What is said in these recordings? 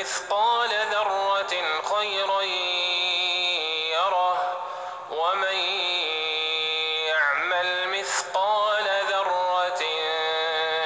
مثقال ذرة خيرا يره ومن يعمل مثقال ذرة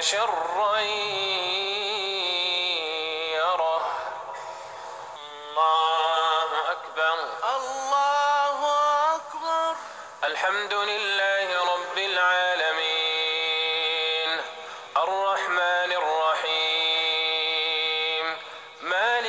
شرا يره. الله أكبر. الله أكبر. الحمد لله رب العالمين.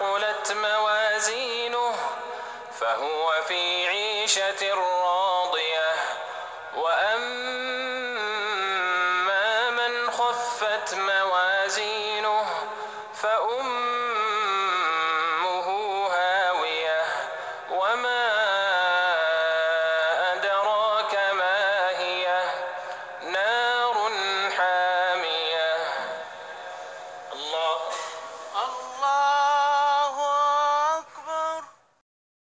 ثقلت موازينه فهو في عيشة راضية. وأما من خفت موازينه فأم